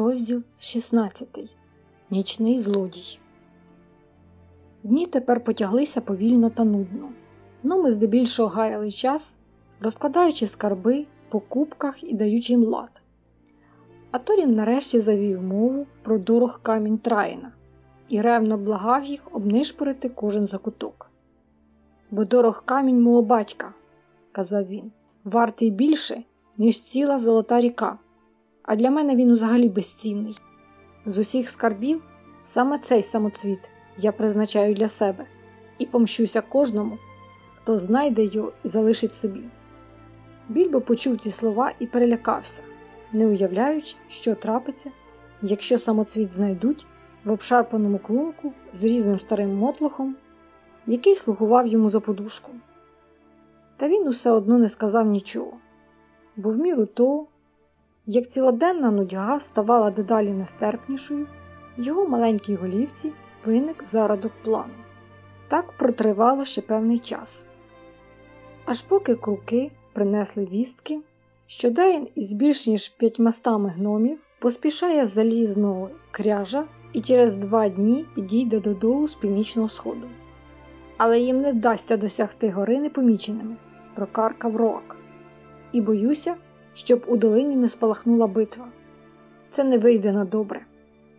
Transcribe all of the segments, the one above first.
Розділ 16. Нічний злодій. Дні тепер потяглися повільно та нудно. Ну ми здебільшого гаяли час, розкладаючи скарби по кубках і даючи їм лад. А Торін нарешті завів мову про дорог камінь Траїна і ревно благав їх обнишпорити кожен закуток. Бо дорог камінь мого батька, казав він, вартий більше, ніж ціла золота ріка а для мене він взагалі безцінний. З усіх скарбів саме цей самоцвіт я призначаю для себе і помщуся кожному, хто знайде його і залишить собі. Більбо почув ці слова і перелякався, не уявляючи, що трапиться, якщо самоцвіт знайдуть в обшарпаному клунку з різним старим мотлохом, який слугував йому за подушку. Та він усе одно не сказав нічого, бо в міру того, як цілоденна нудьга ставала дедалі нестерпнішою, в його маленькій голівці виник зародок плану. Так протривало ще певний час. Аж поки круки принесли вістки, що Дейн із більш ніж п'ятьмастами гномів поспішає з залізного кряжа і через два дні підійде додолу з північного сходу. Але їм не вдасться досягти гори непоміченими, прокаркав Роак. І боюся, щоб у долині не спалахнула битва. Це не вийде на добре.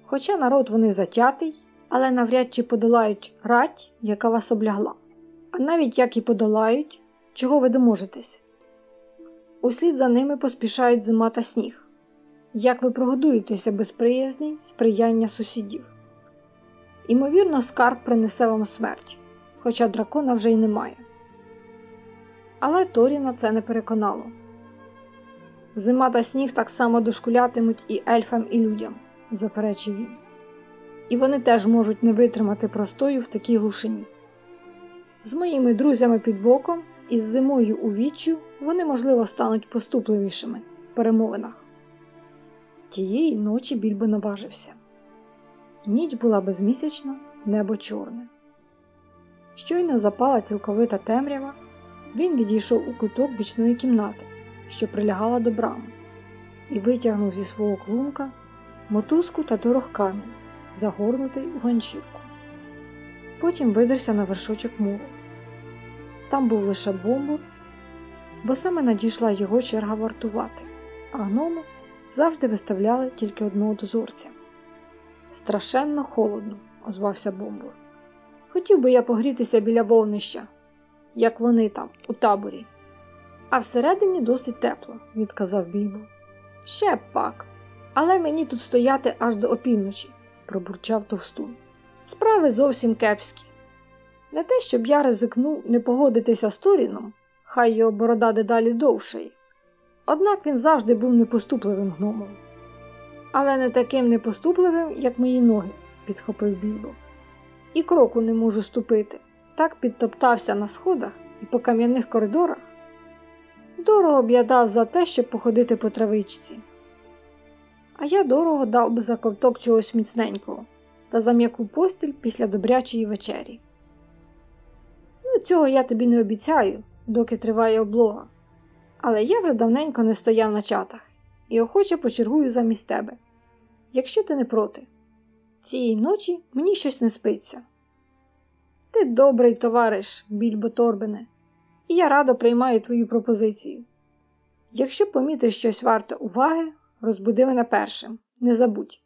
Хоча народ вони затятий, але навряд чи подолають рать, яка вас облягла. А навіть як і подолають, чого ви доможетесь? Услід за ними поспішають зима та сніг. Як ви прогодуєтеся без приязні сприяння сусідів? Імовірно, скарб принесе вам смерть, хоча дракона вже й немає. Але Торіна це не переконало. Зима та сніг так само дошкулятимуть і ельфам, і людям, заперечив він. І вони теж можуть не витримати простою в такій глушині. З моїми друзями під боком і з зимою у віччю вони, можливо, стануть поступливішими в перемовинах. Тієї ночі більбо наважився. Ніч була безмісячна, небо чорне. Щойно запала цілковита темрява, він відійшов у куток бічної кімнати що прилягала до брами, і витягнув зі свого клунка мотузку та дорог камінь, загорнутий у ганчірку. Потім видерся на вершочок муру. Там був лише бомбур, бо саме надійшла його черга вартувати, а гному завжди виставляли тільки одного дозорця. Страшенно холодно, озвався бомбур. Хотів би я погрітися біля вовнища, як вони там, у таборі. А всередині досить тепло, відказав Більбо. Ще пак. Але мені тут стояти аж до опівночі, пробурчав товстун. Справи зовсім кепські. Не те, щоб я ризикнув не погодитися з Торіном, хай його борода дедалі довшає. Однак він завжди був непоступливим гномом. Але не таким непоступливим, як мої ноги, підхопив Більбо. І кроку не можу ступити. Так підтоптався на сходах і по кам'яних коридорах. Дорого б я дав за те, щоб походити по травичці. А я дорого дав би за ковток чогось міцненького та за м'яку постіль після добрячої вечері. Ну, цього я тобі не обіцяю, доки триває облога. Але я вже давненько не стояв на чатах і охоче почергую замість тебе. Якщо ти не проти, цієї ночі мені щось не спиться. Ти добрий товариш, більбо Торбене і я радо приймаю твою пропозицію. Якщо помітиш щось варте уваги, розбуди мене першим, не забудь.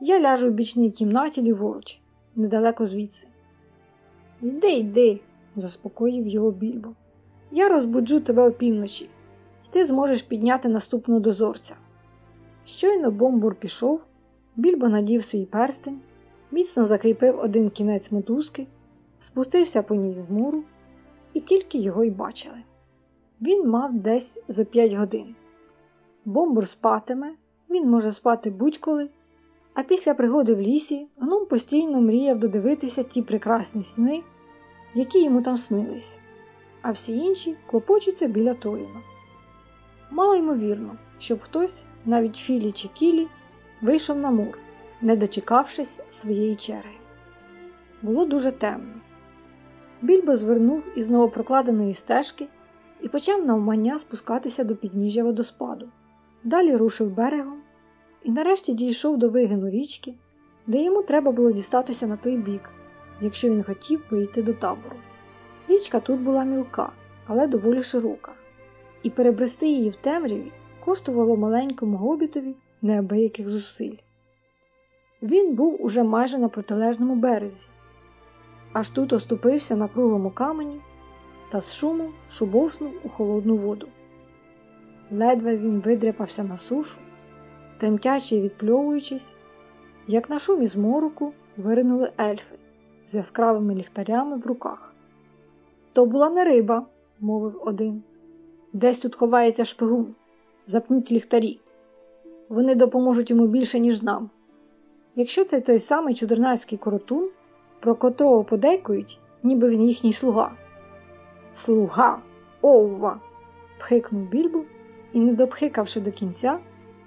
Я ляжу в бічній кімнаті ліворуч, недалеко звідси. Йди, йди, заспокоїв його більбо. Я розбуджу тебе опівночі, і ти зможеш підняти наступного дозорця. Щойно бомбур пішов, більбо надів свій перстень, міцно закріпив один кінець мотузки, спустився по ній з муру і тільки його й бачили. Він мав десь за п'ять годин. Бомбур спатиме, він може спати будь-коли, а після пригоди в лісі гном постійно мріяв додивитися ті прекрасні сни, які йому там снились, а всі інші клопочуться біля Торіна. Мало ймовірно, щоб хтось, навіть Філі чи Кілі, вийшов на мур, не дочекавшись своєї черги. Було дуже темно. Більбо звернув із новопрокладеної стежки і почав навмання спускатися до підніжжя водоспаду. Далі рушив берегом і нарешті дійшов до вигину річки, де йому треба було дістатися на той бік, якщо він хотів вийти до табору. Річка тут була мілка, але доволі широка, і перебрести її в темряві коштувало маленькому гобітові неабияких зусиль. Він був уже майже на протилежному березі, аж тут оступився на круглому камені та з шумом шубовснув у холодну воду. Ледве він видряпався на сушу, тремтячи і відпльовуючись, як на шумі з мороку виринули ельфи з яскравими ліхтарями в руках. То була не риба, мовив один. Десь тут ховається шпигун. Запніть ліхтарі. Вони допоможуть йому більше, ніж нам. Якщо це той самий чудернацький коротун, про котрого подейкують, ніби він їхній слуга. Слуга, овва! пхикнув більбу і, не допхикавши до кінця,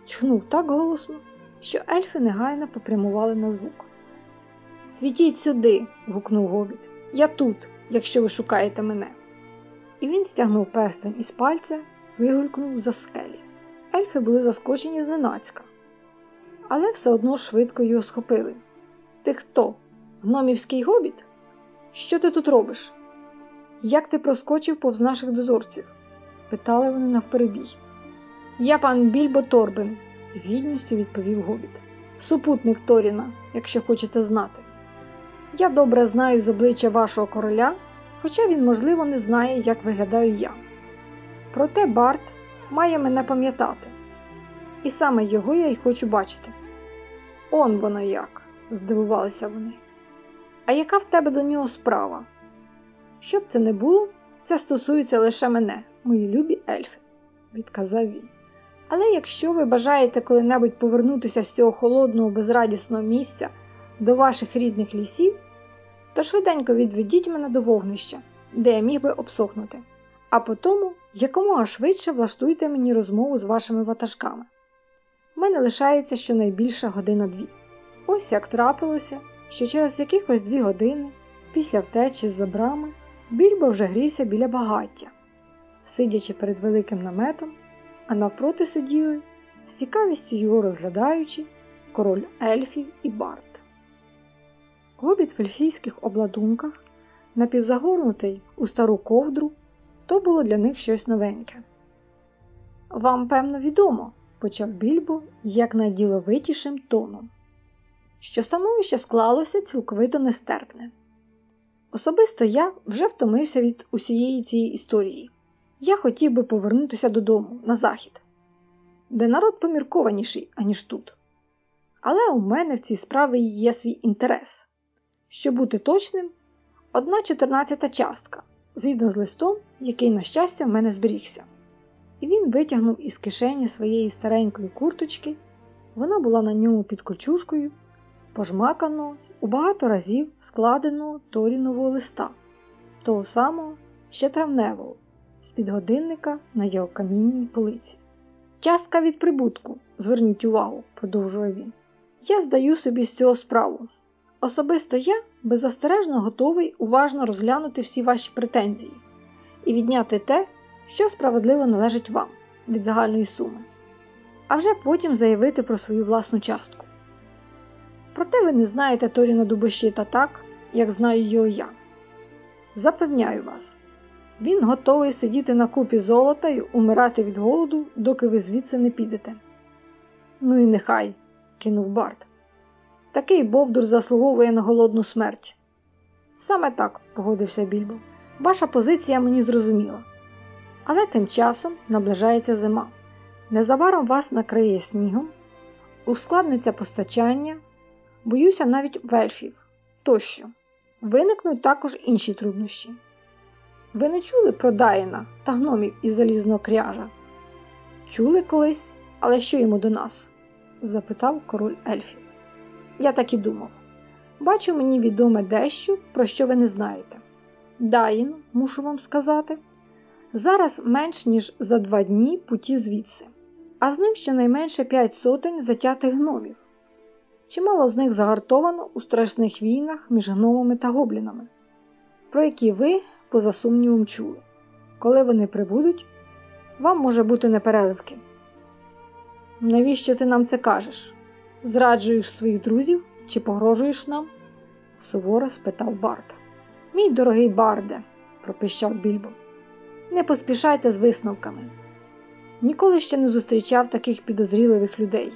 чхнув так голосно, що ельфи негайно попрямували на звук. Світіть сюди, гукнув гобіт. Я тут, якщо ви шукаєте мене. І він стягнув перстень із пальця вигулькнув за скелі. Ельфи були заскочені зненацька, але все одно швидко його схопили. Ти хто? Гномівський гобіт? Що ти тут робиш? Як ти проскочив повз наших дозорців? питали вони навперебій. Я пан Більбо Торбин, з гідністю відповів гобіт. Супутник Торіна, якщо хочете знати. Я добре знаю з обличчя вашого короля, хоча він, можливо, не знає, як виглядаю я. Проте Барт має мене пам'ятати, і саме його я й хочу бачити. Он воно як, здивувалися вони. А яка в тебе до нього справа? Щоб це не було, це стосується лише мене, мої любі ельфи, відказав він. Але якщо ви бажаєте коли-небудь повернутися з цього холодного, безрадісного місця до ваших рідних лісів, то швиденько відведіть мене до вогнища, де я міг би обсохнути, а потому якомога швидше влаштуйте мені розмову з вашими ватажками. У мене лишається щонайбільше година-дві. Ось як трапилося, що через якихось дві години, після втечі з забрами, більбо вже грівся біля багаття, сидячи перед великим наметом, а навпроти сиділи, з цікавістю його розглядаючи, король ельфів і барт. Гобіт в ельфійських обладунках, напівзагорнутий у стару ковдру, то було для них щось новеньке. Вам, певно, відомо, почав більбо як найділовитішим тоном, що становище склалося цілковито нестерпне. Особисто я вже втомився від усієї цієї історії. Я хотів би повернутися додому, на захід, де народ поміркованіший, аніж тут. Але у мене в цій справі є свій інтерес. Щоб бути точним, одна чотирнадцята частка, згідно з листом, який, на щастя, в мене зберігся. І він витягнув із кишені своєї старенької курточки, вона була на ньому під кольчушкою, пожмаканого, у багато разів складеного торінового листа, того самого ще травневого, з-під годинника на його камінній полиці. Частка від прибутку, зверніть увагу, продовжує він. Я здаю собі з цього справу. Особисто я беззастережно готовий уважно розглянути всі ваші претензії і відняти те, що справедливо належить вам від загальної суми, а вже потім заявити про свою власну частку. Проте ви не знаєте Торіна Дубощита так, як знаю його я. Запевняю вас, він готовий сидіти на купі золота і умирати від голоду, доки ви звідси не підете. Ну і нехай, кинув Барт. Такий Бовдур заслуговує на голодну смерть. Саме так, погодився Більбо. Ваша позиція мені зрозуміла. Але тим часом наближається зима. Незабаром вас накриє снігом, ускладниться постачання, боюся навіть вельфів тощо. Виникнуть також інші труднощі. Ви не чули про Даїна та гномів із залізного кряжа? Чули колись, але що йому до нас? запитав король ельфів. Я так і думав. Бачу, мені відоме дещо, про що ви не знаєте. Даїн, мушу вам сказати, зараз менш ніж за два дні путі звідси, а з ним щонайменше п'ять сотень затятих гномів. Чимало з них загартовано у страшних війнах між гномами та гоблінами, про які ви, поза сумнівом, чули. Коли вони прибудуть, вам може бути непереливки. Навіщо ти нам це кажеш? Зраджуєш своїх друзів чи погрожуєш нам? суворо спитав Барт. Мій дорогий Барде, пропищав Більбо, не поспішайте з висновками. Ніколи ще не зустрічав таких підозріливих людей.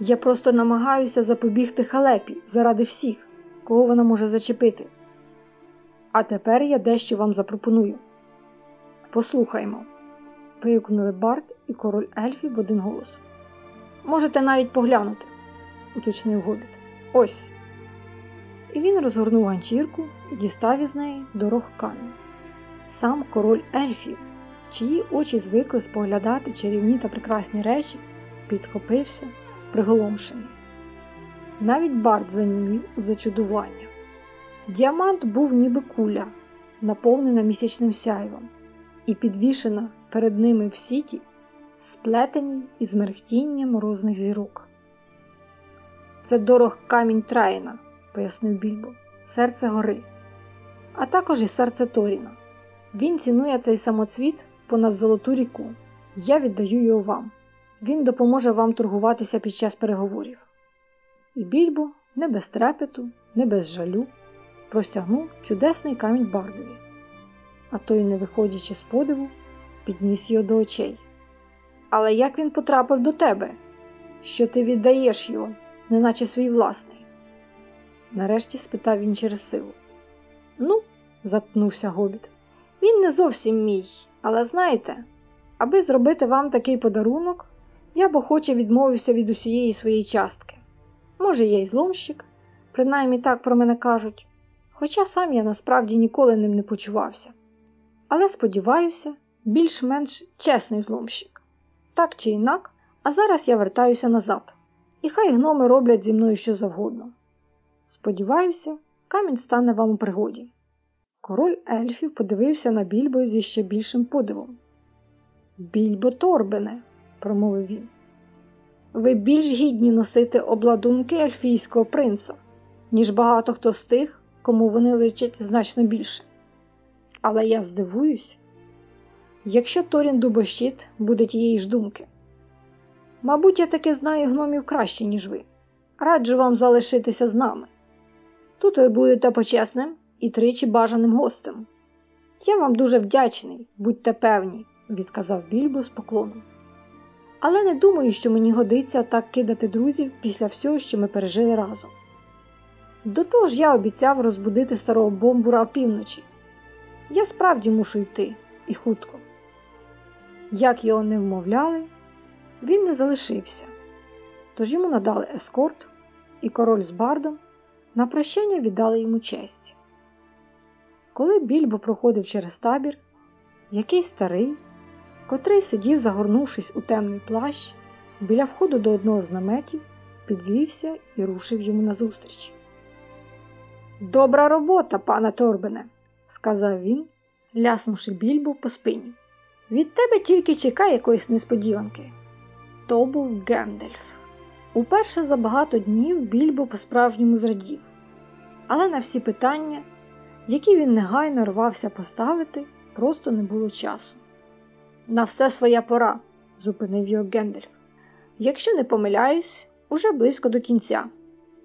Я просто намагаюся запобігти халепі заради всіх, кого вона може зачепити. А тепер я дещо вам запропоную. Послухаймо, вигукнули Барт і король ельфів в один голос. Можете навіть поглянути, уточнив гобіт. Ось. І він розгорнув ганчірку і дістав із неї дорог камінь. Сам король ельфів, чиї очі звикли споглядати чарівні та прекрасні речі, підхопився, приголомшений. Навіть Барт занімів у зачудування. Діамант був ніби куля, наповнена місячним сяйвом, і підвішена перед ними в сіті, сплетеній із мерехтінням морозних зірок. Це дорог камінь Траїна, пояснив Більбо, серце гори, а також і серце Торіна. Він цінує цей самоцвіт понад золоту ріку. Я віддаю його вам. Він допоможе вам торгуватися під час переговорів. І більбо, не без трепету, не без жалю, простягнув чудесний камінь бардові, а той, не виходячи з подиву, підніс його до очей. Але як він потрапив до тебе? Що ти віддаєш його, неначе свій власний? Нарешті спитав він через силу. Ну, заткнувся гобіт. Він не зовсім мій, але знаєте, аби зробити вам такий подарунок, я б охоче відмовився від усієї своєї частки. Може, я й зломщик, принаймні так про мене кажуть, хоча сам я насправді ніколи ним не почувався. Але сподіваюся, більш-менш чесний зломщик. Так чи інак, а зараз я вертаюся назад, і хай гноми роблять зі мною що завгодно. Сподіваюся, камінь стане вам у пригоді. Король ельфів подивився на більбо зі ще більшим подивом. Більбо торбене, промовив він. Ви більш гідні носити обладунки ельфійського принца, ніж багато хто з тих, кому вони личать значно більше. Але я здивуюсь, якщо Торін Дубощит буде тієї ж думки. Мабуть, я таки знаю гномів краще, ніж ви. Раджу вам залишитися з нами. Тут ви будете почесним і тричі бажаним гостем. Я вам дуже вдячний, будьте певні, відказав Більбо з поклоном. Але не думаю, що мені годиться так кидати друзів після всього, що ми пережили разом. До того ж я обіцяв розбудити старого бомбура опівночі. Я справді мушу йти і хутко. Як його не вмовляли, він не залишився, тож йому надали ескорт, і король з бардом на прощання віддали йому честь. Коли більбо проходив через табір, якийсь старий, котрий сидів, загорнувшись у темний плащ, біля входу до одного з наметів, підвівся і рушив йому назустріч. Добра робота, пане Торбене, сказав він, ляснувши більбу по спині. Від тебе тільки чекай якоїсь несподіванки. То був Гендельф. Уперше за багато днів більбо по-справжньому зрадів, але на всі питання, які він негайно рвався поставити, просто не було часу. На все своя пора, зупинив його Гендельф. Якщо не помиляюсь, уже близько до кінця.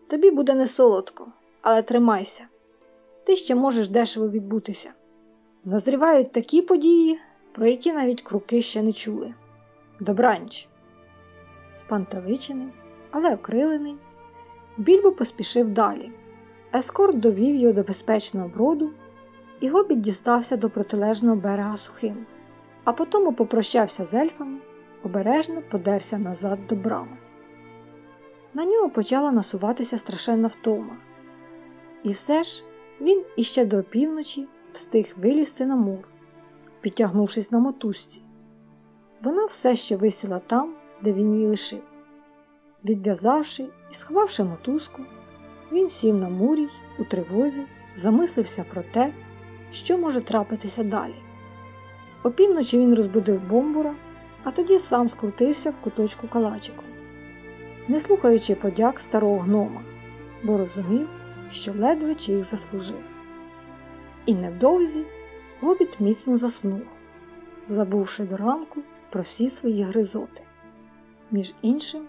Тобі буде не солодко, але тримайся. Ти ще можеш дешево відбутися. Назрівають такі події, про які навіть круки ще не чули. Добранч. Спантеличений, але окрилений, більбо поспішив далі. Ескорт довів його до безпечного броду, і гобіт дістався до протилежного берега сухим, а потому попрощався з ельфами, обережно подерся назад до брами. На нього почала насуватися страшенна втома. І все ж він іще до опівночі встиг вилізти на мур, підтягнувшись на мотузці. Вона все ще висіла там, де він її лишив. Відв'язавши і сховавши мотузку, він сів на мурій у тривозі, замислився про те, що може трапитися далі. Опівночі він розбудив бомбура, а тоді сам скрутився в куточку калачику, не слухаючи подяк старого гнома, бо розумів, що ледве чи їх заслужив. І невдовзі гобіт міцно заснув, забувши до ранку про всі свої гризоти. Між іншим,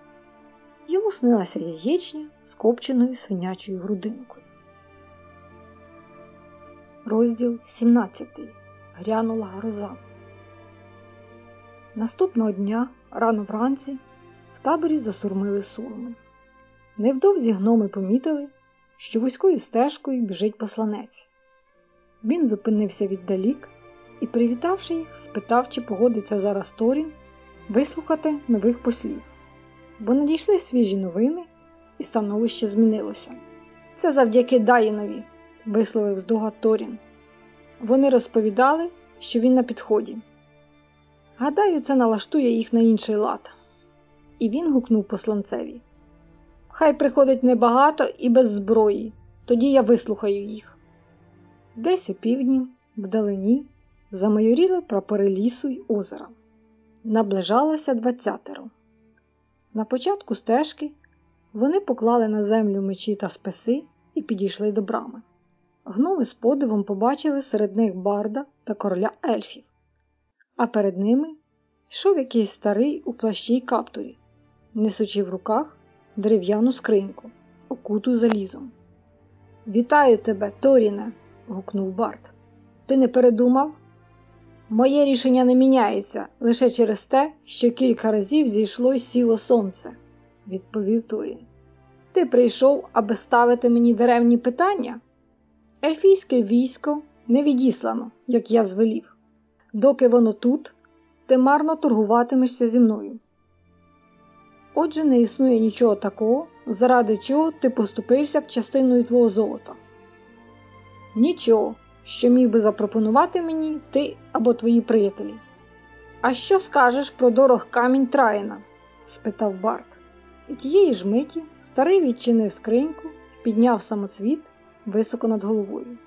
йому снилася яєчня з копченою свинячою грудинкою. Розділ 17. Грянула гроза. Наступного дня, рано вранці, в таборі засурмили сурми. Невдовзі гноми помітили, що вузькою стежкою біжить посланець. Він зупинився віддалік і, привітавши їх, спитав, чи погодиться зараз Торін вислухати нових послів, бо надійшли свіжі новини, і становище змінилося. Це завдяки Даїнові, висловив здогад Торін. Вони розповідали, що він на підході. Гадаю, це налаштує їх на інший лад. І він гукнув посланцеві. Хай приходить небагато і без зброї, тоді я вислухаю їх. Десь у півдні, вдалині, замайоріли прапори лісу й озера. Наближалося двадцятеро. На початку стежки вони поклали на землю мечі та списи і підійшли до брами. Гноми з подивом побачили серед них барда та короля ельфів, а перед ними йшов якийсь старий у плащі й каптурі, несучи в руках дерев'яну скриньку, окуту залізом. Вітаю тебе, Торіне! гукнув Барт. Ти не передумав? Моє рішення не міняється лише через те, що кілька разів зійшло й сіло сонце, відповів Торін. Ти прийшов, аби ставити мені деревні питання? Ельфійське військо не відіслано, як я звелів. Доки воно тут, ти марно торгуватимешся зі мною. Отже, не існує нічого такого, заради чого ти поступився б частиною твого золота. Нічого, що міг би запропонувати мені ти або твої приятелі. А що скажеш про дорог камінь Траїна? спитав Барт. І тієї ж миті старий відчинив скриньку підняв самоцвіт високо над головою.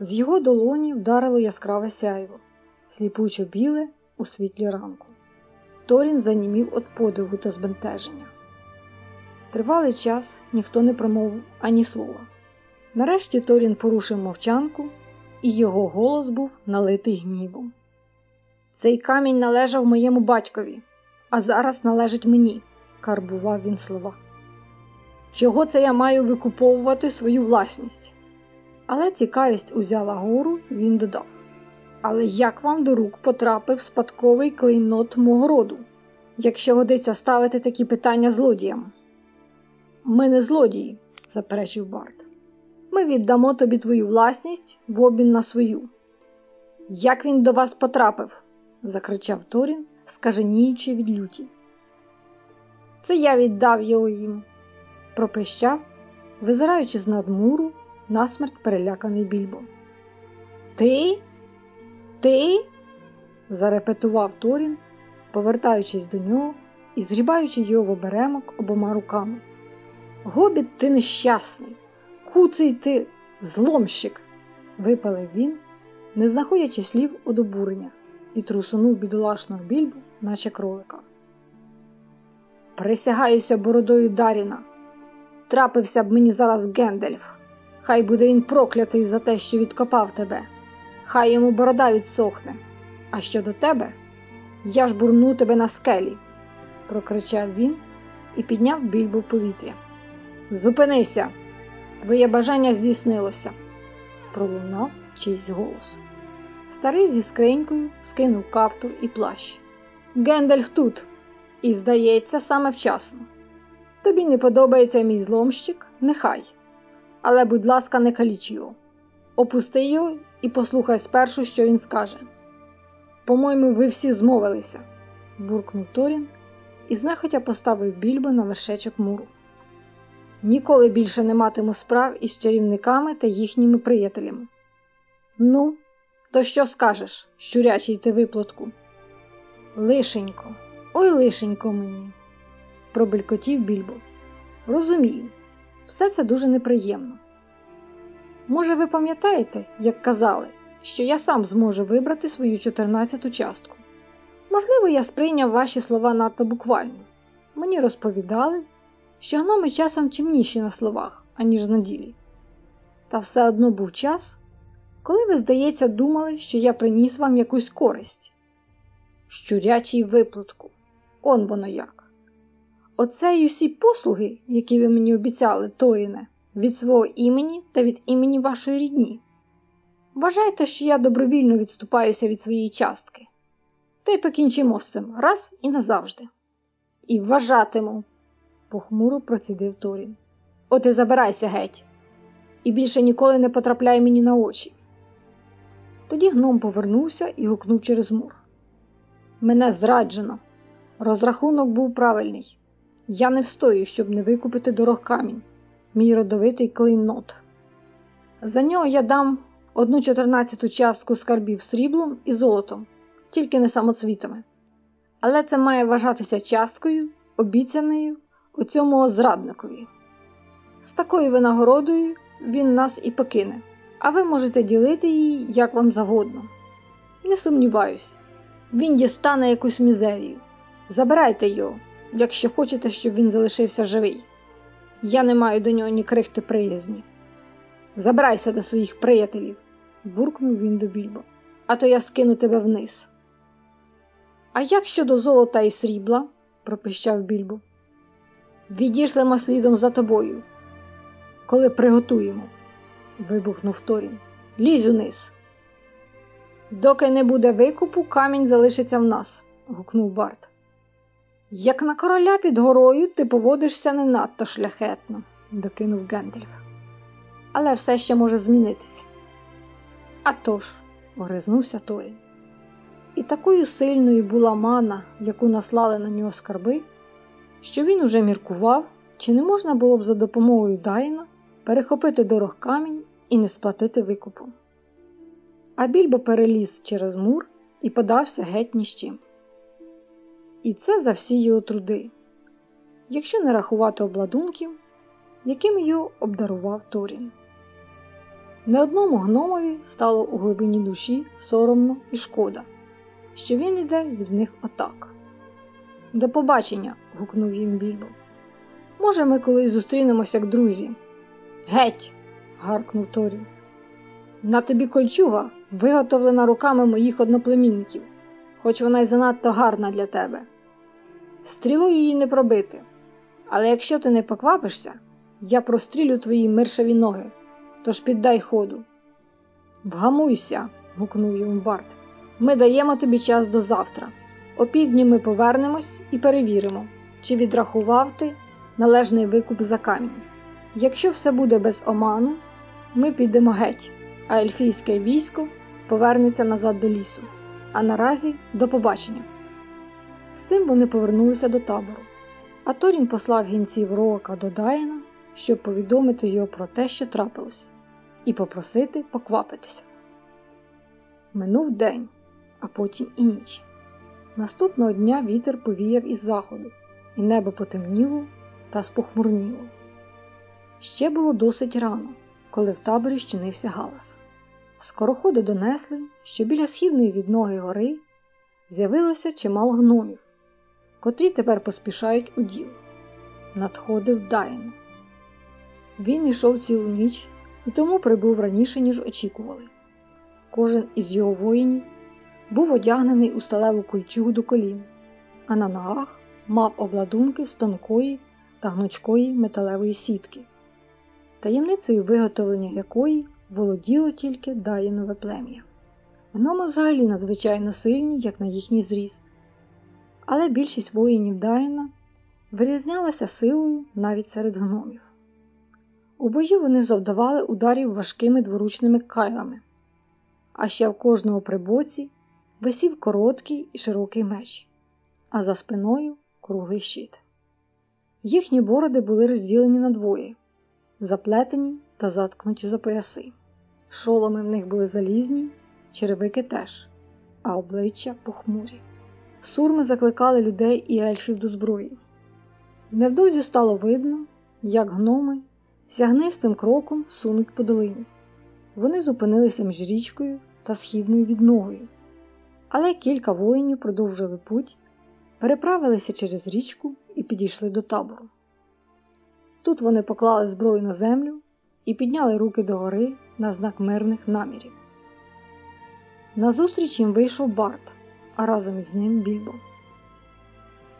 З його долоні вдарило яскраве сяйво, сліпучо біле у світлі ранку. Торін занімів від подиву та збентеження. Тривалий час ніхто не промовив ані слова. Нарешті Торін порушив мовчанку, і його голос був налитий гнівом. Цей камінь належав моєму батькові, а зараз належить мені, карбував він слова. Чого це я маю викуповувати свою власність? Але цікавість узяла гору, він додав. Але як вам до рук потрапив спадковий клейнот мого роду, якщо годиться ставити такі питання злодіям? Ми не злодії, заперечив Барт. Ми віддамо тобі твою власність в обмін на свою. Як він до вас потрапив? закричав Торін, скаженіючи від люті. Це я віддав його їм, пропищав, визираючи з надмуру насмерть переляканий більбо. Ти? Ти? зарепетував Торін, повертаючись до нього і зрібаючи його в оберемок обома руками. Гобіт, ти нещасний, куций ти зломщик, випалив він, не знаходячи слів од обурення, і трусунув бідолашного більбу, наче кролика. Присягаюся бородою Даріна. Трапився б мені зараз Гендельф. Хай буде він проклятий за те, що відкопав тебе. Хай йому борода відсохне. А щодо тебе, я ж бурну тебе на скелі, прокричав він і підняв більбу в повітря. Зупинися, твоє бажання здійснилося, пролунав чийсь голос. Старий зі скринькою скинув каптур і плащ. Гендальф тут, і, здається, саме вчасно. Тобі не подобається мій зломщик? Нехай. Але, будь ласка, не каліч його. Опусти його і послухай спершу, що він скаже. По-моєму, ви всі змовилися, буркнув Торін і знехотя поставив більбо на вершечок муру. Ніколи більше не матиму справ із чарівниками та їхніми приятелями. Ну, то що скажеш, щурячий ти виплатку? Лишенько, ой лишенько мені, пробелькотів більбо. Розумію, все це дуже неприємно. Може, ви пам'ятаєте, як казали, що я сам зможу вибрати свою чотирнадцяту частку? Можливо, я сприйняв ваші слова надто буквально. Мені розповідали, що гноми часом чимніші на словах, аніж на ділі. Та все одно був час, коли ви, здається, думали, що я приніс вам якусь користь. Щурячий виплатку. Он воно як. Оце й усі послуги, які ви мені обіцяли, Торіне, від свого імені та від імені вашої рідні. Вважайте, що я добровільно відступаюся від своєї частки. Та й покінчимо з цим раз і назавжди. І вважатиму, похмуро процідив Торін. От і забирайся геть, і більше ніколи не потрапляй мені на очі. Тоді гном повернувся і гукнув через мур. Мене зраджено. Розрахунок був правильний. Я не встою, щоб не викупити дорог камінь, мій родовитий клейнот. За нього я дам одну чотирнадцяту частку скарбів сріблом і золотом, тільки не самоцвітами. Але це має вважатися часткою, обіцяною оцьому зрадникові. З такою винагородою він нас і покине, а ви можете ділити її як вам завгодно. Не сумніваюсь, він дістане якусь мізерію. Забирайте його, якщо хочете, щоб він залишився живий. Я не маю до нього ні крихти приязні. Забирайся до своїх приятелів, буркнув він до більбо, а то я скину тебе вниз. А як щодо золота і срібла? пропищав більбо. Відійшлемо слідом за тобою, коли приготуємо, вибухнув Торін. Лізь униз. Доки не буде викупу, камінь залишиться в нас, гукнув Барт. Як на короля під горою ти поводишся не надто шляхетно, докинув Гендальф. Але все ще може змінитися. «А тож», – огризнувся Торін. І такою сильною була мана, яку наслали на нього скарби, що він уже міркував, чи не можна було б за допомогою Дайна перехопити дорог камінь і не сплатити викупу. А більбо переліз через мур і подався геть ні з чим. І це за всі його труди, якщо не рахувати обладунків, яким його обдарував Торін. Не одному гномові стало у глибині душі соромно і шкода, що він іде від них отак. До побачення, гукнув їм більбо. Може, ми колись зустрінемося як друзі. Геть. гаркнув Торін. На тобі кольчуга, виготовлена руками моїх одноплемінників, хоч вона й занадто гарна для тебе. Стрілою її не пробити, але якщо ти не поквапишся, я прострілю твої миршаві ноги, тож піддай ходу. Вгамуйся, гукнув йому Барт. Ми даємо тобі час до завтра. О півдні ми повернемось і перевіримо, чи відрахував ти належний викуп за камінь. Якщо все буде без оману, ми підемо геть, а ельфійське військо повернеться назад до лісу. А наразі до побачення. З цим вони повернулися до табору, а Торін послав гінців Роака до Дайена, щоб повідомити його про те, що трапилось, і попросити поквапитися. Минув день, а потім і ніч. Наступного дня вітер повіяв із заходу, і небо потемніло та спохмурніло. Ще було досить рано, коли в таборі щинився галас. Скороходи донесли, що біля східної відноги гори з'явилося чимало гномів, котрі тепер поспішають у діло. Надходив Дайен. Він йшов цілу ніч і тому прибув раніше, ніж очікували. Кожен із його воїнів був одягнений у сталеву кольчугу до колін, а на ногах мав обладунки з тонкої та гнучкої металевої сітки, таємницею виготовлення якої володіло тільки Даїнове плем'я. Гноми взагалі надзвичайно сильні, як на їхній зріст, але більшість воїнів Дайна вирізнялася силою навіть серед гномів. У бою вони завдавали ударів важкими дворучними кайлами, а ще в кожного при боці висів короткий і широкий меч, а за спиною круглий щит. Їхні бороди були розділені на двоє, заплетені та заткнуті за пояси. Шоломи в них були залізні, черевики теж, а обличчя похмурі. Сурми закликали людей і ельфів до зброї. Невдовзі стало видно, як гноми сягнистим кроком сунуть по долині. Вони зупинилися між річкою та східною відногою, але кілька воїнів продовжили путь, переправилися через річку і підійшли до табору. Тут вони поклали зброю на землю і підняли руки догори на знак мирних намірів. Назустріч їм вийшов Барт, а разом із ним Більбо.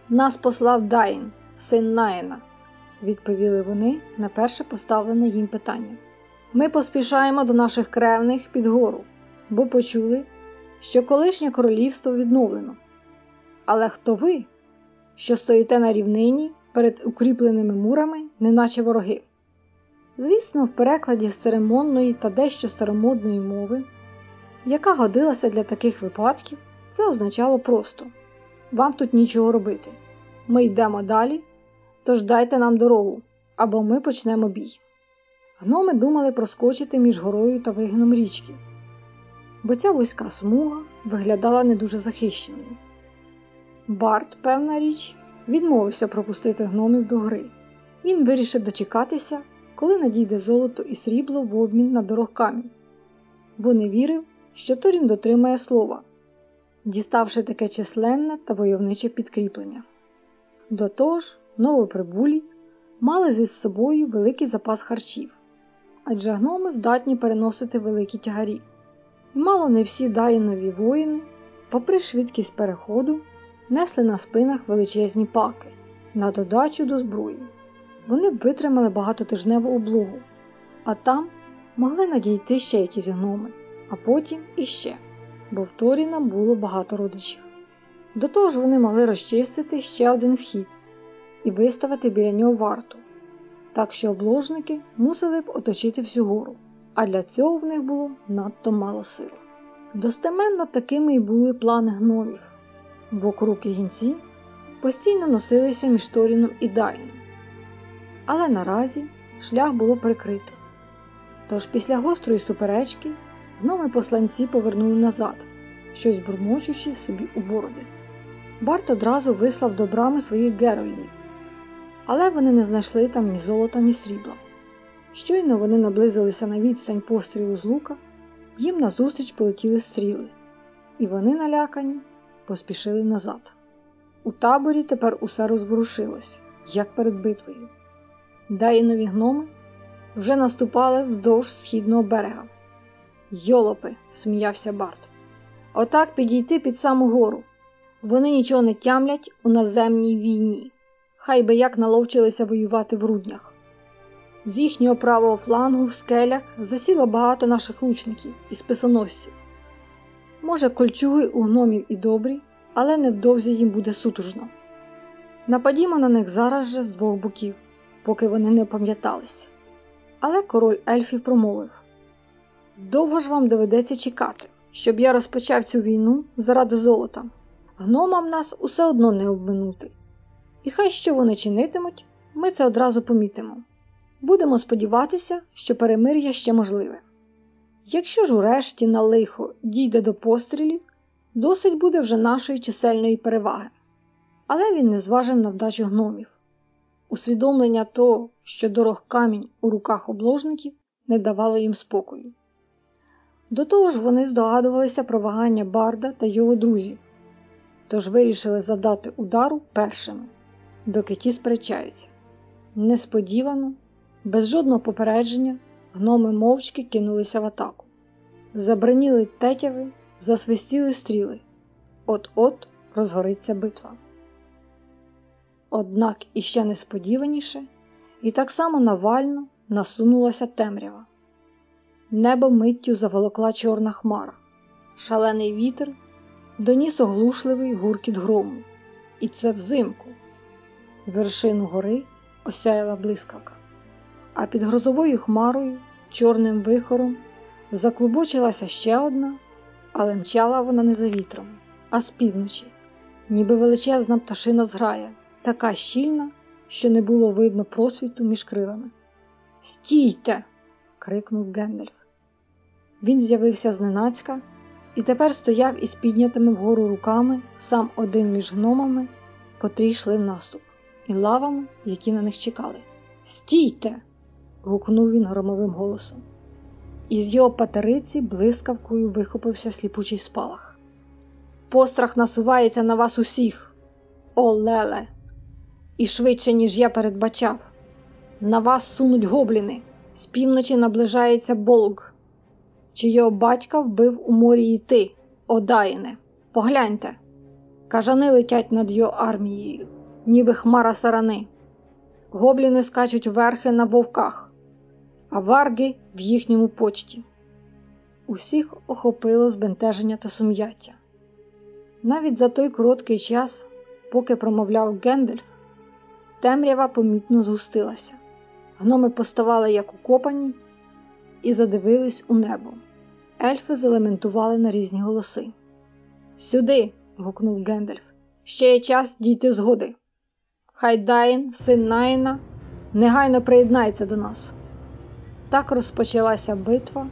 Нас послав Дайн, син Наїна, відповіли вони на перше поставлене їм питання. Ми поспішаємо до наших кревних під гору, бо почули, що колишнє королівство відновлено. Але хто ви, що стоїте на рівнині перед укріпленими мурами, неначе вороги? Звісно, в перекладі з церемонної та дещо старомодної мови, яка годилася для таких випадків, це означало просто вам тут нічого робити. Ми йдемо далі, тож дайте нам дорогу, або ми почнемо бій. Гноми думали проскочити між горою та вигином річки, бо ця вузька смуга виглядала не дуже захищеною. Барт, певна річ, відмовився пропустити гномів до гри. Він вирішив дочекатися, коли надійде золото і срібло в обмін на дорог камінь, бо не вірив, що Торін дотримає слова, діставши таке численне та войовниче підкріплення. До того ж, новоприбулі мали зі собою великий запас харчів, адже гноми здатні переносити великі тягарі. І мало не всі даїнові воїни, попри швидкість переходу, несли на спинах величезні паки на додачу до зброї. Вони витримали багатотижневу облогу, а там могли надійти ще якісь гноми, а потім іще, бо в Торіна було багато родичів. До того ж вони могли розчистити ще один вхід і виставити біля нього варту, так що обложники мусили б оточити всю гору, а для цього в них було надто мало сил. Достеменно такими й були плани гномів, бо крук і гінці постійно носилися між Торіном і Дайном. Але наразі шлях було прикрито. Тож після гострої суперечки гноми посланці повернули назад, щось бурмочучи собі у бороди. Барт одразу вислав до брами своїх герольдів, але вони не знайшли там ні золота, ні срібла. Щойно вони наблизилися на відстань пострілу з лука, їм назустріч полетіли стріли, і вони, налякані, поспішили назад. У таборі тепер усе розворушилось, як перед битвою. Даїнові гноми вже наступали вздовж східного берега. Йолопи, сміявся Барт. Отак підійти під саму гору. Вони нічого не тямлять у наземній війні, хай би як наловчилися воювати в руднях. З їхнього правого флангу в скелях засіло багато наших лучників і списоносців. Може, кольчуги у гномів і добрі, але невдовзі їм буде сутужно. Нападімо на них зараз же з двох боків, поки вони не пам'ятались. Але король ельфів промовив довго ж вам доведеться чекати, щоб я розпочав цю війну заради золота. Гномам нас усе одно не обминути. І хай що вони чинитимуть, ми це одразу помітимо. Будемо сподіватися, що перемир'я ще можливе. Якщо ж урешті на лихо дійде до пострілів, досить буде вже нашої чисельної переваги. Але він не зважив на вдачу гномів. Усвідомлення того, що дорог камінь у руках обложників, не давало їм спокою. До того ж, вони здогадувалися про вагання Барда та його друзів, тож вирішили задати удару першими, доки ті сперечаються. Несподівано, без жодного попередження, гноми мовчки кинулися в атаку. Забраніли тетяви, засвистіли стріли. От-от розгориться битва. Однак іще несподіваніше, і так само навально насунулася темрява. Небо миттю заволокла чорна хмара, шалений вітер доніс оглушливий гуркіт грому, і це взимку. Вершину гори осяяла блискавка, а під грозовою хмарою, чорним вихором, заклубочилася ще одна, але мчала вона не за вітром, а з півночі, ніби величезна пташина зграя, така щільна, що не було видно просвіту між крилами. Стійте! крикнув Гендальф. Він з'явився зненацька і тепер стояв із піднятими вгору руками сам один між гномами, котрі йшли в наступ, і лавами, які на них чекали. Стійте! гукнув він громовим голосом. Із його патериці блискавкою вихопився сліпучий спалах. Пострах насувається на вас усіх, о леле! І швидше, ніж я передбачав. На вас сунуть гобліни. З півночі наближається Болг, чийого батька вбив у морі і ти, Одаїне. Погляньте. Кажани летять над його армією. ніби хмара сарани. Гобліни скачуть верхи на вовках, а варги в їхньому почті. Усіх охопило збентеження та сум'яття. Навіть за той короткий час, поки промовляв Гендельф, темрява помітно згустилася. Гноми поставали як укопані і задивились у небо. Ельфи залементували на різні голоси. Сюди. гукнув Гендальф. Ще є час дійти згоди. Хай Дайн, син Найна, негайно приєднається до нас. Так розпочалася битва,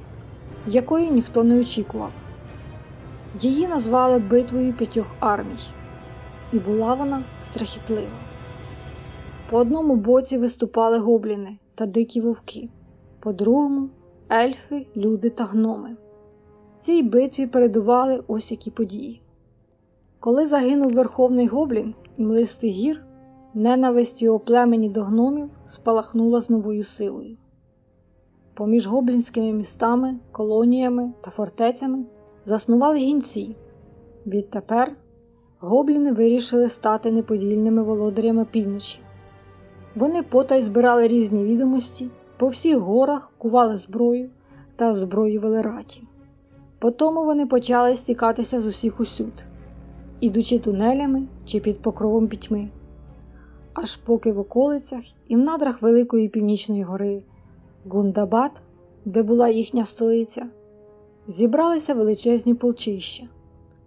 якої ніхто не очікував. Її назвали битвою п'ятьох армій, і була вона страхітлива. По одному боці виступали гобліни та дикі вовки, по другому ельфи, люди та гноми. Цій битві передували ось які події. Коли загинув Верховний Гоблін і млистий гір, ненависть його племені до гномів спалахнула з новою силою. Поміж гоблінськими містами, колоніями та фортецями заснували гінці. Відтепер гобліни вирішили стати неподільними володарями півночі. Вони потай збирали різні відомості, по всіх горах кували зброю та озброювали раті. Потому вони почали стікатися з усіх усюд, ідучи тунелями чи під покровом пітьми, аж поки в околицях і в надрах Великої Північної гори Гундабад, де була їхня столиця, зібралися величезні полчища,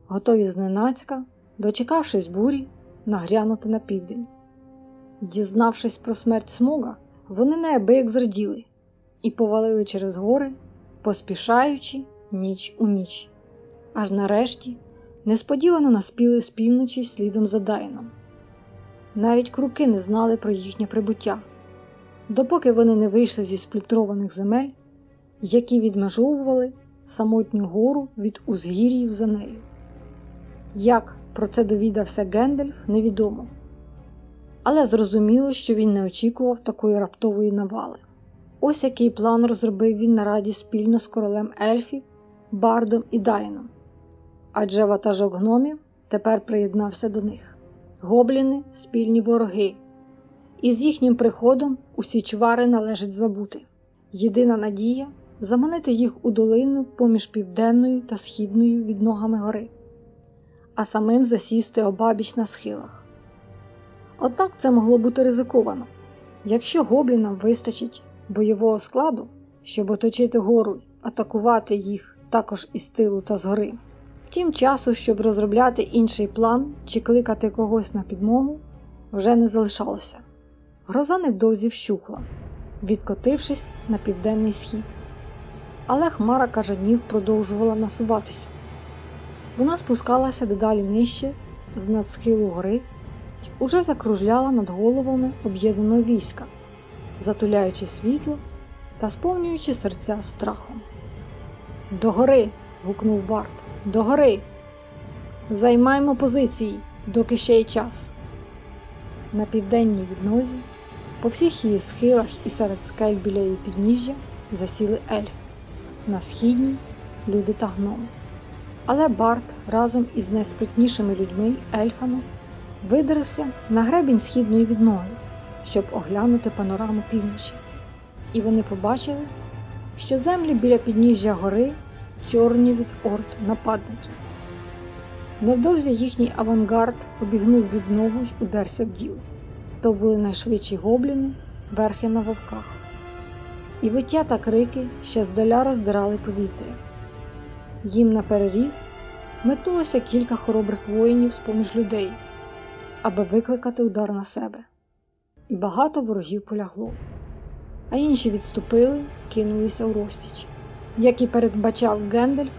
готові зненацька, дочекавшись бурі, нагрянути на південь. Дізнавшись про смерть смуга, вони неабияк зраділи і повалили через гори, поспішаючи ніч у ніч. Аж нарешті несподівано наспіли з півночі слідом за Дайном. Навіть круки не знали про їхнє прибуття, допоки вони не вийшли зі сплітрованих земель, які відмежовували самотню гору від узгір'їв за нею. Як про це довідався Гендельф, невідомо. Але зрозуміло, що він не очікував такої раптової навали. Ось який план розробив він на раді спільно з королем ельфів, Бардом і Дайном. Адже ватажок гномів тепер приєднався до них. Гобліни спільні вороги, і з їхнім приходом усі чвари належить забути. Єдина надія заманити їх у долину поміж південною та східною від ногами гори, а самим засісти обабіч на схилах. Однак це могло бути ризиковано. Якщо гоблінам вистачить бойового складу, щоб оточити гору атакувати їх також із тилу та згори. Втім, часу, щоб розробляти інший план чи кликати когось на підмогу, вже не залишалося. Гроза невдовзі вщухла, відкотившись на південний схід. Але хмара кажанів продовжувала насуватися. Вона спускалася дедалі нижче з надсхилу гори уже закружляла над головами об'єднаного війська, затуляючи світло та сповнюючи серця страхом. Догори. гукнув Барт. Догори. Займаймо позиції, доки ще є час. На південній віднозі, по всіх її схилах і серед скель біля її підніжжя засіли ельфи, на східній люди та гноми. Але Барт разом із найспритнішими людьми ельфами видерився на гребінь східної відноги, щоб оглянути панораму півночі, і вони побачили, що землі біля підніжжя гори чорні від орд нападників. Невдовзі їхній авангард обігнув віднову й удерся в діл. То були найшвидші гобліни, верхи на вовках. І виття та крики ще здаля роздирали повітря. Їм на переріз метнулося кілька хоробрих воїнів з поміж людей, аби викликати удар на себе. І багато ворогів полягло, а інші відступили, кинулися у розтіч. Як і передбачав Гендельф,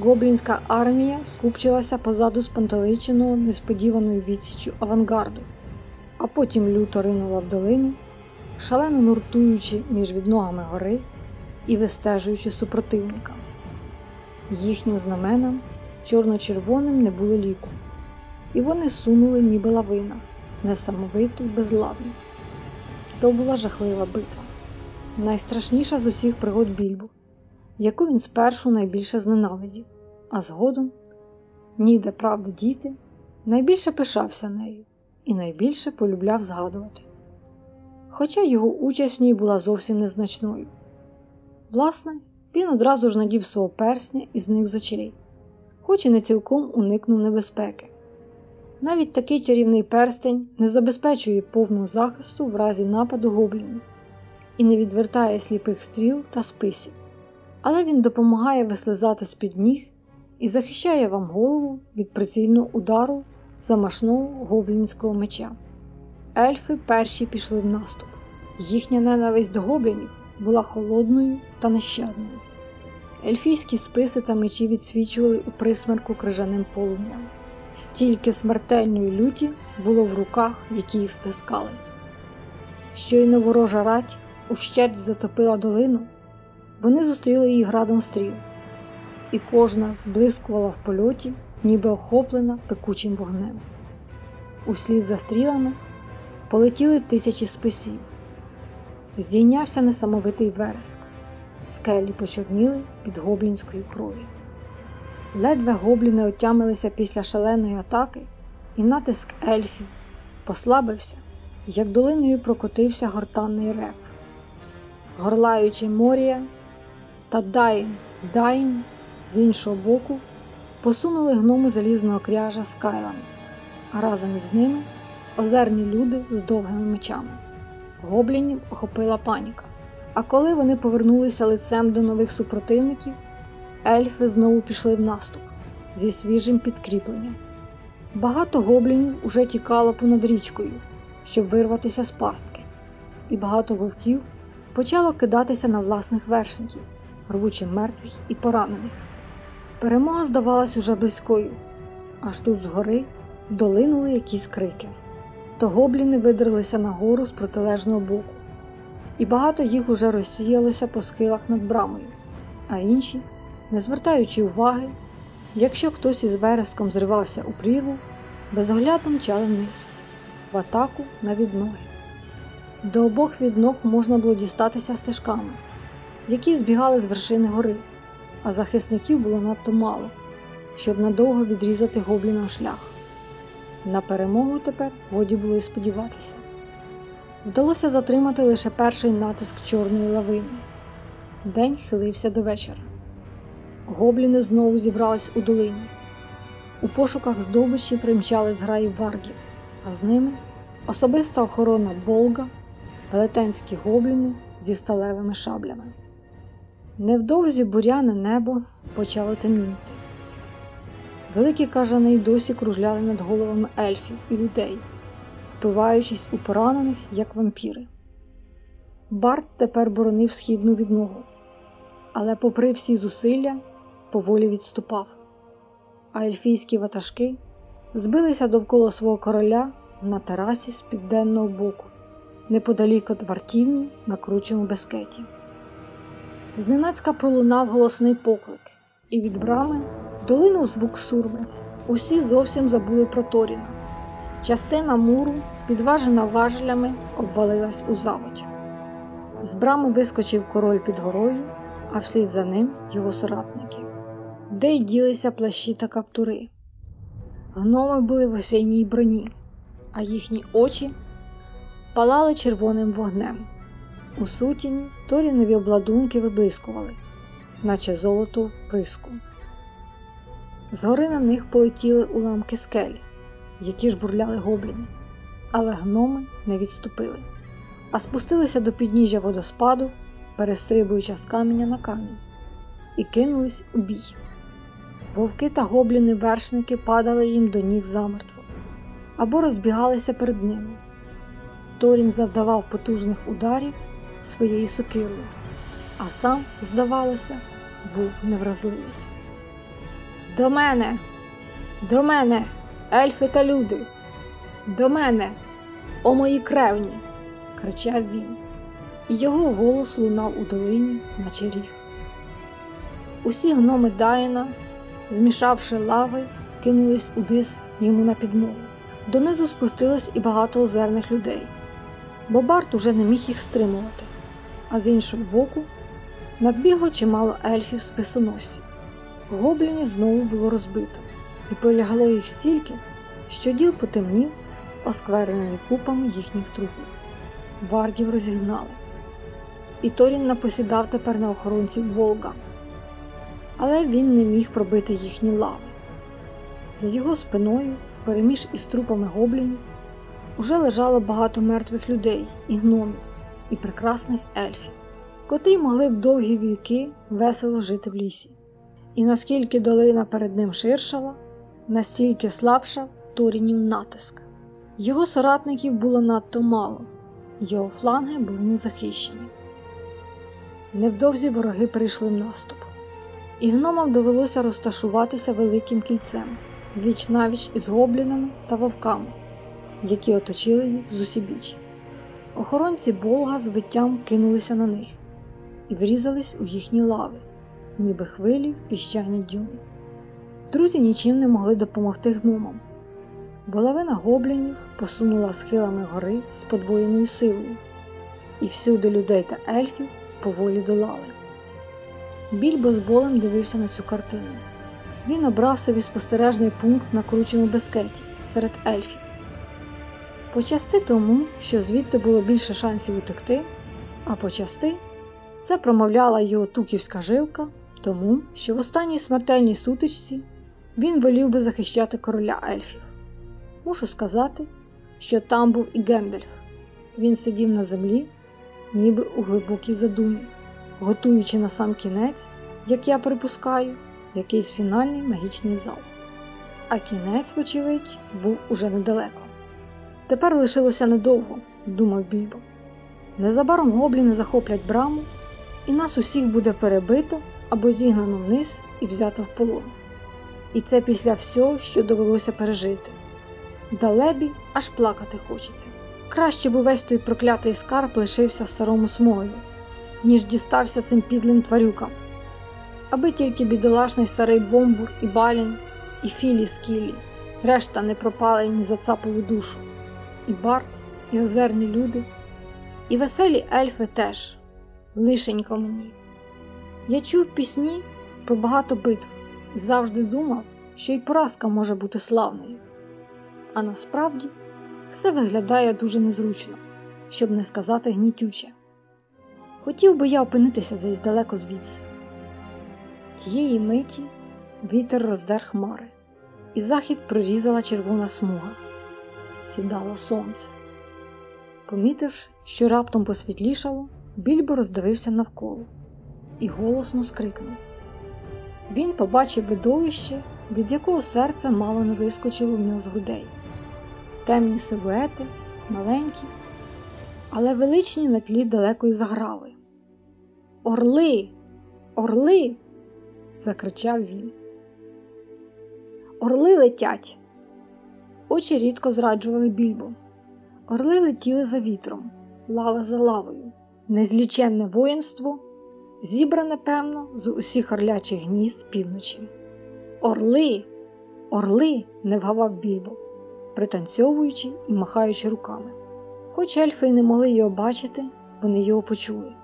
гоблінська армія скупчилася позаду спантеличеного несподіваною відсіччю авангарду, а потім люто ринула в долину, шалено нуртуючи між відногами гори і вистежуючи супротивника. Їхнім знаменам чорно-червоним не було ліку, і вони сунули, ніби лавина, несамовито й безладно. То була жахлива битва, найстрашніша з усіх пригод більбу яку він спершу найбільше зненавидів, а згодом, ніде правди діти, найбільше пишався нею і найбільше полюбляв згадувати. Хоча його участь в ній була зовсім незначною. Власне, він одразу ж надів свого персня і зник з очей, хоч і не цілком уникнув небезпеки. Навіть такий чарівний перстень не забезпечує повного захисту в разі нападу гоблінів і не відвертає сліпих стріл та списів, але він допомагає вислизати з-під ніг і захищає вам голову від прицільного удару замашного гоблінського меча. Ельфи перші пішли в наступ. Їхня ненависть до гоблінів була холодною та нещадною. Ельфійські списи та мечі відсвічували у присмерку крижаним полум'ям. Стільки смертельної люті було в руках, які їх стискали. Щойно ворожа рать ущерть затопила долину, вони зустріли її градом стріл, і кожна зблискувала в польоті, ніби охоплена пекучим вогнем. Услід за стрілами полетіли тисячі списів. Здійнявся несамовитий вереск, скелі почорніли від гоблінської крові. Ледве гобліни отямилися після шаленої атаки, і натиск ельфів послабився, як долиною прокотився гортанний рев. Горлаючи морія та Дайн Дайн з іншого боку посунули гноми залізного кряжа з кайлами, а разом із ними озерні люди з довгими мечами. Гоблінів охопила паніка. А коли вони повернулися лицем до нових супротивників, ельфи знову пішли в наступ зі свіжим підкріпленням. Багато гоблінів уже тікало понад річкою, щоб вирватися з пастки, і багато вовків почало кидатися на власних вершників, рвучи мертвих і поранених. Перемога здавалась уже близькою, аж тут згори долинули якісь крики. То гобліни видерлися нагору з протилежного боку, і багато їх уже розсіялося по схилах над брамою, а інші не звертаючи уваги, якщо хтось із вереском зривався у прірву, безоглядно мчали вниз, в атаку на відноги. До обох відног можна було дістатися стежками, які збігали з вершини гори, а захисників було надто мало, щоб надовго відрізати гоблінам шлях. На перемогу тепер годі було й сподіватися. Вдалося затримати лише перший натиск чорної лавини. День хилився до вечора. Гобліни знову зібрались у долині. У пошуках здобичі примчали зграї варгів, а з ними особиста охорона Болга, велетенські гобліни зі сталевими шаблями. Невдовзі буряне небо почало темніти. Великі кажани й досі кружляли над головами ельфів і людей, впиваючись у поранених, як вампіри. Барт тепер боронив східну відногу, але, попри всі зусилля, поволі відступав, а ельфійські ватажки збилися довкола свого короля на терасі з південного боку, неподалік від вартівні на кручому безкеті. Зненацька пролунав голосний поклик, і від брами долинув звук сурми. Усі зовсім забули про Торіна. Частина муру, підважена важелями, обвалилась у заводь. З брами вискочив король під горою, а вслід за ним його соратники де й ділися плащі та каптури. Гноми були в осінній броні, а їхні очі палали червоним вогнем. У сутіні торінові обладунки виблискували, наче золото в приску. Згори на них полетіли уламки скель, які ж бурляли гобліни, але гноми не відступили, а спустилися до підніжжя водоспаду, перестрибуючи з каменя на камінь, і кинулись у бій. Вовки та гобліни-вершники падали їм до ніг замертво або розбігалися перед ними. Торін завдавав потужних ударів своєю сокирою, а сам, здавалося, був невразливий. До мене, до мене, ельфи та люди, до мене, о мої кревні, кричав він, і його голос лунав у долині, наче ріг. Усі гноми Дайна змішавши лави, кинулись удис йому на підмогу. Донизу спустилось і багато озерних людей, бо Барт уже не міг їх стримувати, а з іншого боку надбігло чимало ельфів з писоносців. Гоблінів знову було розбито, і полягло їх стільки, що діл потемнів, осквернений купами їхніх трупів. Варгів розігнали. І Торін напосідав тепер на охоронців Волга. Але він не міг пробити їхні лави. За його спиною, переміж із трупами гоблінів, уже лежало багато мертвих людей і гномів, і прекрасних ельфів, котрі могли б довгі віки весело жити в лісі. І наскільки долина перед ним ширшала, настільки слабшав Торінів натиск. Його соратників було надто мало, його фланги були незахищені. Невдовзі вороги перейшли в наступ, і гномам довелося розташуватися великим кільцем віч навіч із гоблінами та вовками, які оточили їх з усібіч. Охоронці Болга з виттям кинулися на них і врізались у їхні лави, ніби хвилі в піщані дюни. Друзі нічим не могли допомогти гномам, бо лавина гоблінів посунула схилами гори з подвоєною силою, і всюди людей та ельфів поволі долали. Більбо з болем дивився на цю картину. Він обрав собі спостережний пункт на кручому безкеті серед ельфів. Почасти тому, що звідти було більше шансів утекти, а почасти це промовляла його туківська жилка, тому що в останній смертельній сутичці він волів би захищати короля ельфів. Мушу сказати, що там був і Гендальф. Він сидів на землі, ніби у глибокій задумі, готуючи на сам кінець, як я припускаю, якийсь фінальний магічний зал. А кінець, вочевидь, був уже недалеко. Тепер лишилося недовго, думав Більбо. Незабаром гобліни захоплять браму, і нас усіх буде перебито або зігнано вниз і взято в полон. І це після всього, що довелося пережити. Далебі аж плакати хочеться. Краще б увесь той проклятий скарб лишився старому смогові, ніж дістався цим підлим тварюкам. Аби тільки бідолашний старий бомбур і балін, і філі скілі, решта не пропали ні за цапову душу, і барт, і озерні люди, і веселі ельфи теж, лишенько мені. Я чув пісні про багато битв і завжди думав, що й поразка може бути славною. А насправді все виглядає дуже незручно, щоб не сказати гнітюче. Хотів би я опинитися десь далеко звідси. Тієї миті вітер роздер хмари, і захід прорізала червона смуга. Сідало сонце. Помітивши, що раптом посвітлішало, більбо роздивився навколо і голосно скрикнув. Він побачив видовище, від якого серце мало не вискочило в нього з грудей. Темні силуети, маленькі, але величні на тлі далекої заграви. Орли, орли! закричав він. Орли летять. Очі рідко зраджували більбо. Орли летіли за вітром, лава за лавою, незліченне воїнство, зібране, певно, з усіх орлячих гнізд півночі. Орли, орли, не вгавав більбо, пританцьовуючи і махаючи руками. Хоч ельфи й не могли його бачити, вони його почули.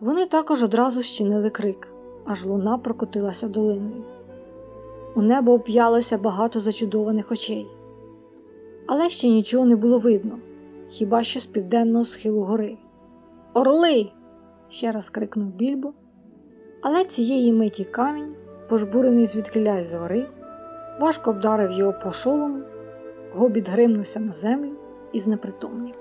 Вони також одразу щинили крик, аж луна прокотилася долиною. У небо оп'ялося багато зачудованих очей, але ще нічого не було видно, хіба що з південного схилу гори. Орли! ще раз крикнув більбо, але цієї миті камінь, пожбурений звідкилясь з гори, важко вдарив його по шолому, гобіт гримнувся на землю і знепритомнів.